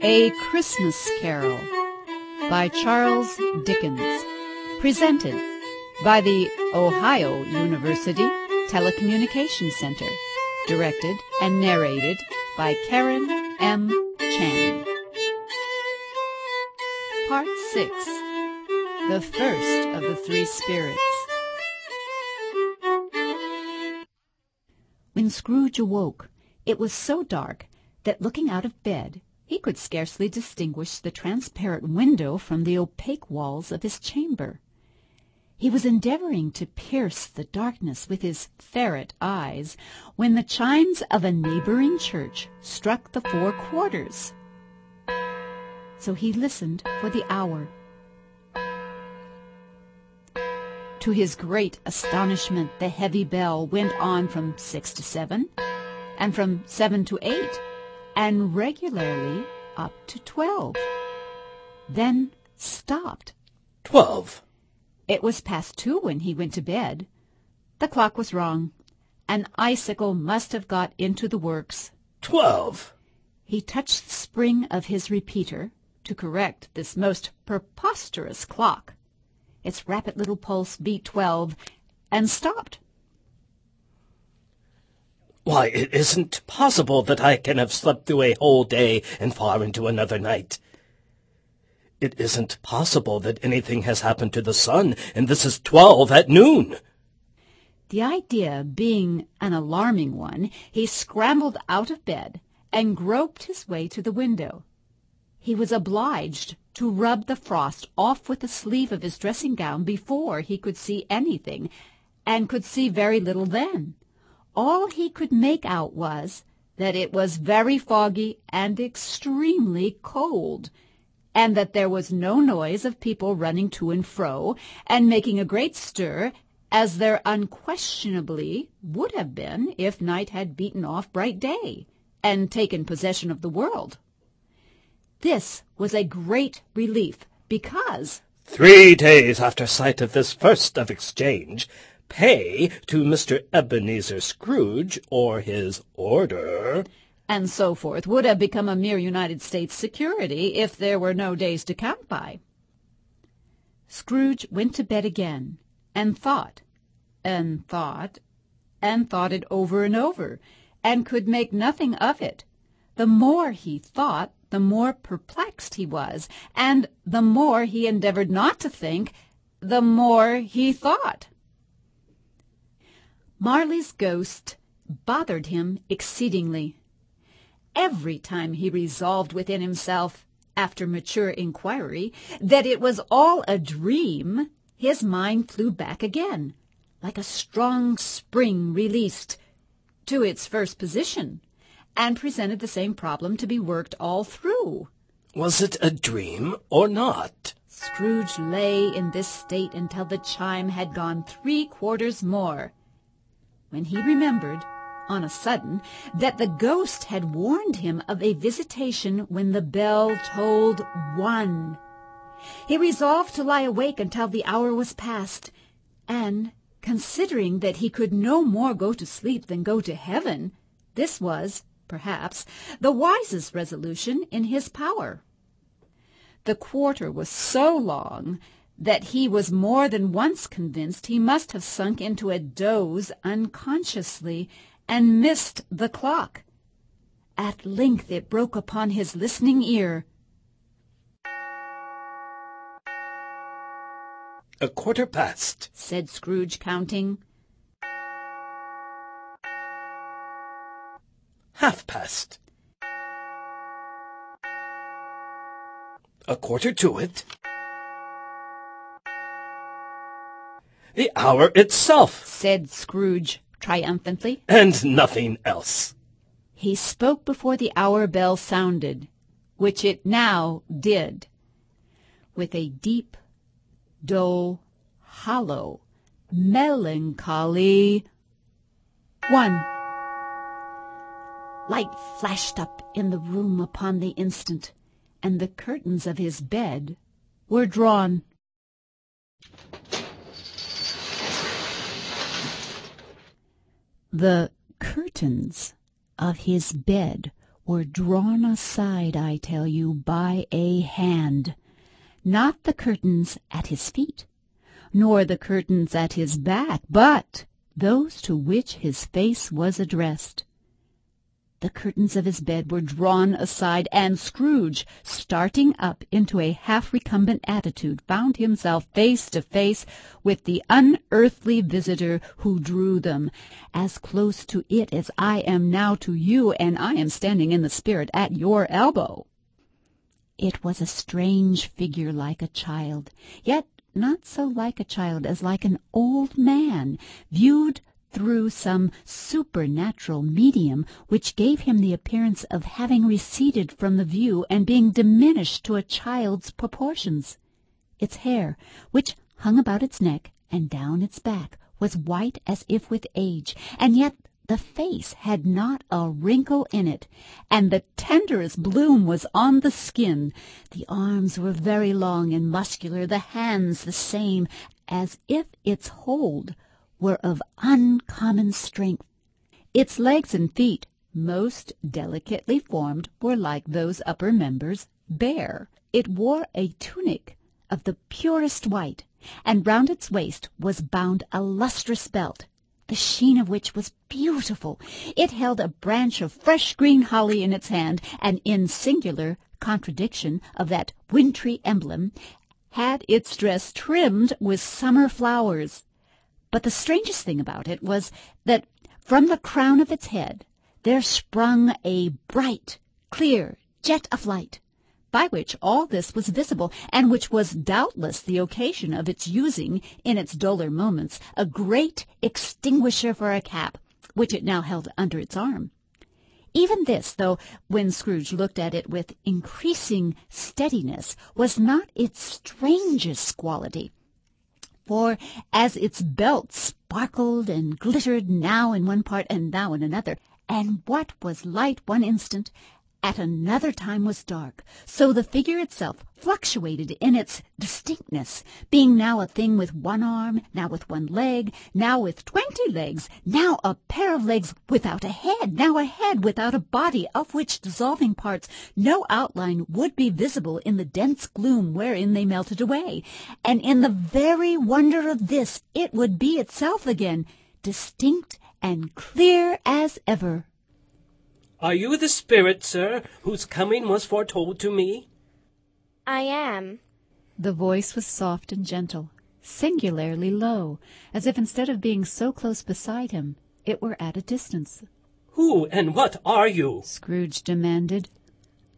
A Christmas Carol by Charles Dickens. Presented by the Ohio University Telecommunications Center. Directed and narrated by Karen M. Chang. Part 6 The First of the Three Spirits. When Scrooge awoke, it was so dark that looking out of bed he could scarcely distinguish the transparent window from the opaque walls of his chamber. He was endeavoring to pierce the darkness with his ferret eyes when the chimes of a neighboring church struck the four quarters. So he listened for the hour. To his great astonishment, the heavy bell went on from six to seven, and from seven to eight, and regularly up to twelve. Then stopped. Twelve. It was past two when he went to bed. The clock was wrong. An icicle must have got into the works. Twelve. He touched the spring of his repeater to correct this most preposterous clock. Its rapid little pulse beat twelve and stopped. Why, it isn't possible that I can have slept through a whole day and far into another night. It isn't possible that anything has happened to the sun, and this is twelve at noon. The idea being an alarming one, he scrambled out of bed and groped his way to the window. He was obliged to rub the frost off with the sleeve of his dressing gown before he could see anything, and could see very little then. All he could make out was that it was very foggy and extremely cold, and that there was no noise of people running to and fro and making a great stir, as there unquestionably would have been if night had beaten off bright day and taken possession of the world. This was a great relief, because Three days after sight of this first of exchange, pay to Mr. Ebenezer Scrooge or his order, and so forth would have become a mere United States security if there were no days to count by. Scrooge went to bed again, and thought, and thought, and thought it over and over, and could make nothing of it. The more he thought, the more perplexed he was, and the more he endeavored not to think, the more he thought. Marley's ghost bothered him exceedingly. Every time he resolved within himself, after mature inquiry, that it was all a dream, his mind flew back again, like a strong spring released, to its first position, and presented the same problem to be worked all through. Was it a dream or not? Scrooge lay in this state until the chime had gone three quarters more when he remembered, on a sudden, that the ghost had warned him of a visitation when the bell tolled one. He resolved to lie awake until the hour was past, and, considering that he could no more go to sleep than go to heaven, this was, perhaps, the wisest resolution in his power. The quarter was so long that he was more than once convinced he must have sunk into a doze unconsciously and missed the clock. At length it broke upon his listening ear. A quarter past, said Scrooge, counting. Half past. A quarter to it. The hour itself, said Scrooge triumphantly. And nothing else. He spoke before the hour bell sounded, which it now did, with a deep, dull, hollow, melancholy one. Light flashed up in the room upon the instant, and the curtains of his bed were drawn. The curtains of his bed were drawn aside, I tell you, by a hand, not the curtains at his feet, nor the curtains at his back, but those to which his face was addressed. The curtains of his bed were drawn aside, and Scrooge, starting up into a half recumbent attitude, found himself face to face with the unearthly visitor who drew them, as close to it as I am now to you, and I am standing in the spirit at your elbow. It was a strange figure like a child, yet not so like a child as like an old man, viewed through some supernatural medium which gave him the appearance of having receded from the view and being diminished to a child's proportions. Its hair, which hung about its neck and down its back, was white as if with age, and yet the face had not a wrinkle in it, and the tenderest bloom was on the skin. The arms were very long and muscular, the hands the same, as if its hold were of uncommon strength. Its legs and feet, most delicately formed, were like those upper members, bare. It wore a tunic of the purest white, and round its waist was bound a lustrous belt, the sheen of which was beautiful. It held a branch of fresh green holly in its hand, and in singular contradiction of that wintry emblem, had its dress trimmed with summer flowers. But the strangest thing about it was that from the crown of its head there sprung a bright, clear jet of light, by which all this was visible, and which was doubtless the occasion of its using, in its duller moments, a great extinguisher for a cap, which it now held under its arm. Even this, though when Scrooge looked at it with increasing steadiness, was not its strangest quality for as its belt sparkled and glittered now in one part and now in another, and what was light one instant at another time was dark, so the figure itself fluctuated in its distinctness, being now a thing with one arm, now with one leg, now with twenty legs, now a pair of legs without a head, now a head without a body, of which dissolving parts no outline would be visible in the dense gloom wherein they melted away, and in the very wonder of this it would be itself again, distinct and clear as ever. Are you the spirit, sir, whose coming was foretold to me? I am. The voice was soft and gentle, singularly low, as if instead of being so close beside him, it were at a distance. Who and what are you? Scrooge demanded.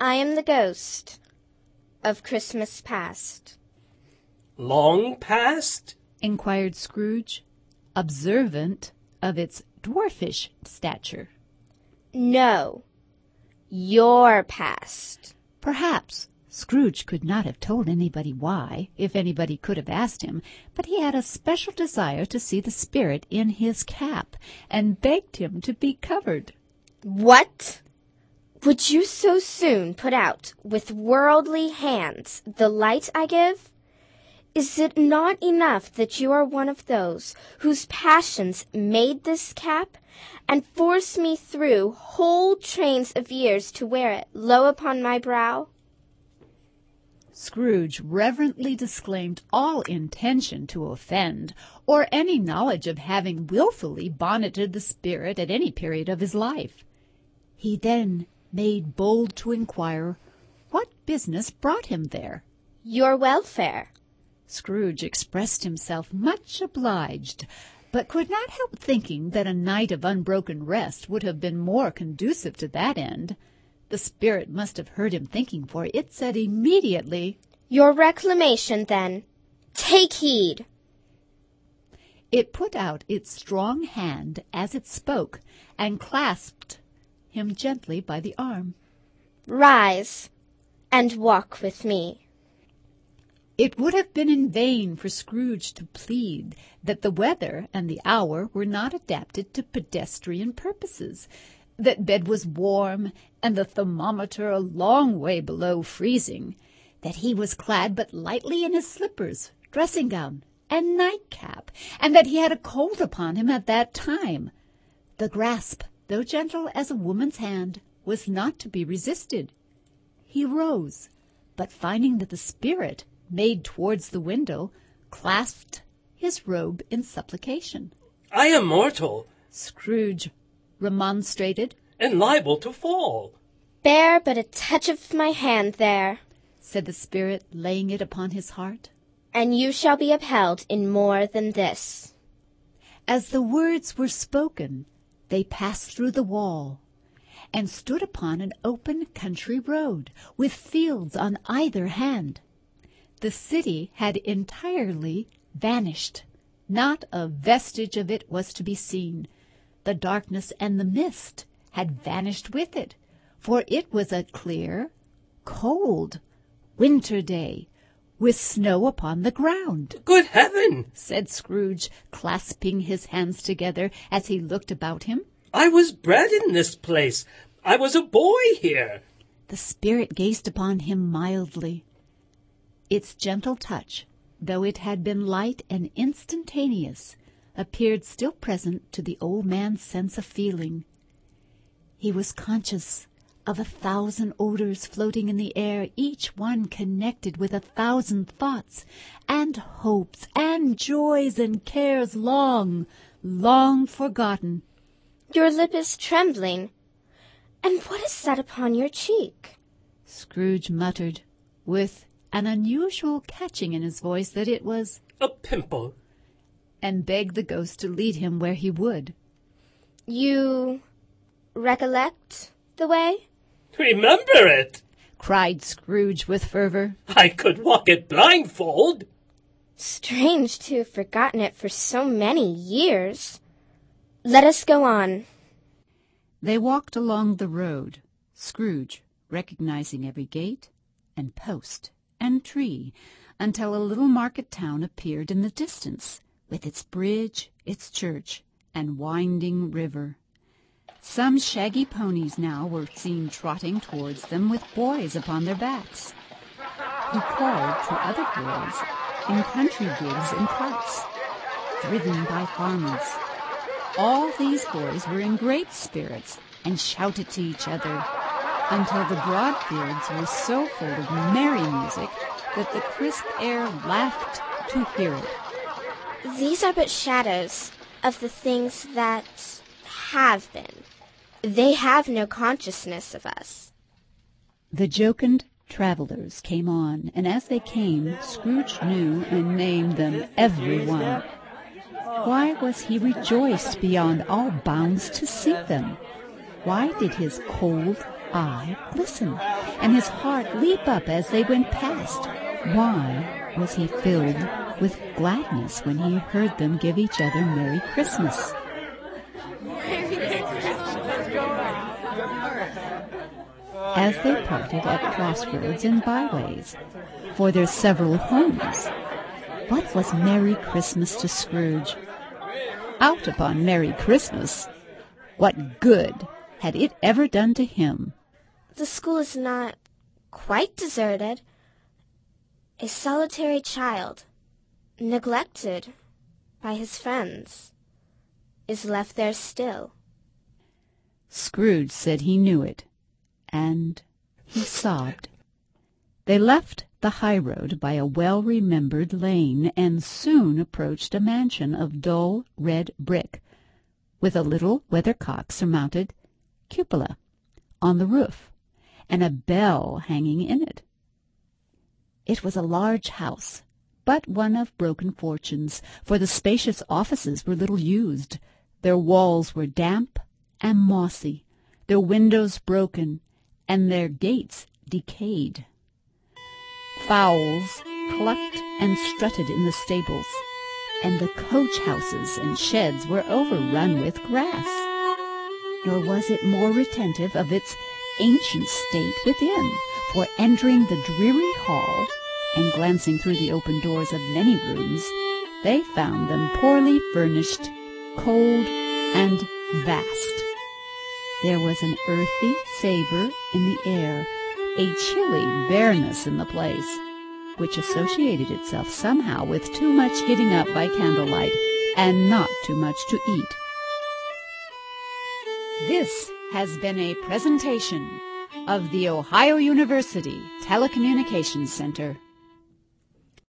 I am the ghost of Christmas past. Long past? inquired Scrooge, observant of its dwarfish stature. No, your past. Perhaps Scrooge could not have told anybody why, if anybody could have asked him, but he had a special desire to see the spirit in his cap, and begged him to be covered. What? Would you so soon put out with worldly hands the light I give? Is it not enough that you are one of those whose passions made this cap, and forced me through whole trains of years to wear it low upon my brow? Scrooge reverently disclaimed all intention to offend, or any knowledge of having wilfully bonneted the spirit at any period of his life. He then made bold to inquire what business brought him there. Your welfare. Scrooge expressed himself much obliged, but could not help thinking that a night of unbroken rest would have been more conducive to that end. The spirit must have heard him thinking, for it said immediately, Your reclamation, then. Take heed. It put out its strong hand as it spoke, and clasped him gently by the arm. Rise, and walk with me. It would have been in vain for Scrooge to plead that the weather and the hour were not adapted to pedestrian purposes, that bed was warm and the thermometer a long way below freezing, that he was clad but lightly in his slippers, dressing gown, and nightcap, and that he had a cold upon him at that time. The grasp, though gentle as a woman's hand, was not to be resisted. He rose, but finding that the spirit made towards the window, clasped his robe in supplication. I am mortal. Scrooge remonstrated. And liable to fall. Bear but a touch of my hand there, said the spirit, laying it upon his heart, and you shall be upheld in more than this. As the words were spoken, they passed through the wall and stood upon an open country road, with fields on either hand. The city had entirely vanished. Not a vestige of it was to be seen. The darkness and the mist had vanished with it, for it was a clear, cold winter day, with snow upon the ground. Good heaven! said Scrooge, clasping his hands together as he looked about him. I was bred in this place. I was a boy here. The spirit gazed upon him mildly. Its gentle touch, though it had been light and instantaneous, appeared still present to the old man's sense of feeling. He was conscious of a thousand odors floating in the air, each one connected with a thousand thoughts and hopes and joys and cares long, long forgotten. Your lip is trembling. And what is that upon your cheek? Scrooge muttered, with an unusual catching in his voice, that it was a pimple, and begged the ghost to lead him where he would. You recollect the way? Remember it! cried Scrooge with fervor. I could walk it blindfold. Strange to have forgotten it for so many years. Let us go on. They walked along the road, Scrooge recognizing every gate and post and tree, until a little market town appeared in the distance, with its bridge, its church, and winding river. Some shaggy ponies now were seen trotting towards them with boys upon their backs, who called to other boys in country gigs and carts, driven by farmers. All these boys were in great spirits and shouted to each other until the broad fields were so full of merry music that the crisp air laughed to hear it. These are but shadows of the things that have been. They have no consciousness of us. The jocund travelers came on, and as they came, Scrooge knew and named them every one. Why was he rejoiced beyond all bounds to see them? Why did his cold eye glisten, and his heart leap up as they went past? Why was he filled with gladness when he heard them give each other Merry Christmas? as they parted at crossroads and byways for their several homes. What was Merry Christmas to Scrooge? Out upon Merry Christmas! What good had it ever done to him? The school is not quite deserted. A solitary child, neglected by his friends, is left there still. Scrooge said he knew it and he sobbed. They left the high road by a well-remembered lane and soon approached a mansion of dull red brick, with a little weathercock surmounted cupola on the roof, and a bell hanging in it. It was a large house, but one of broken fortunes, for the spacious offices were little used. Their walls were damp and mossy, their windows broken, and their gates decayed. Fowls clucked and strutted in the stables, and the coach houses and sheds were overrun with grass. Nor was it more retentive of its ancient state within, for entering the dreary hall and glancing through the open doors of many rooms, they found them poorly furnished, cold, and vast. There was an earthy savor in the air, a chilly bareness in the place, which associated itself somehow with too much getting up by candlelight and not too much to eat. This has been a presentation of the Ohio University Telecommunications Center.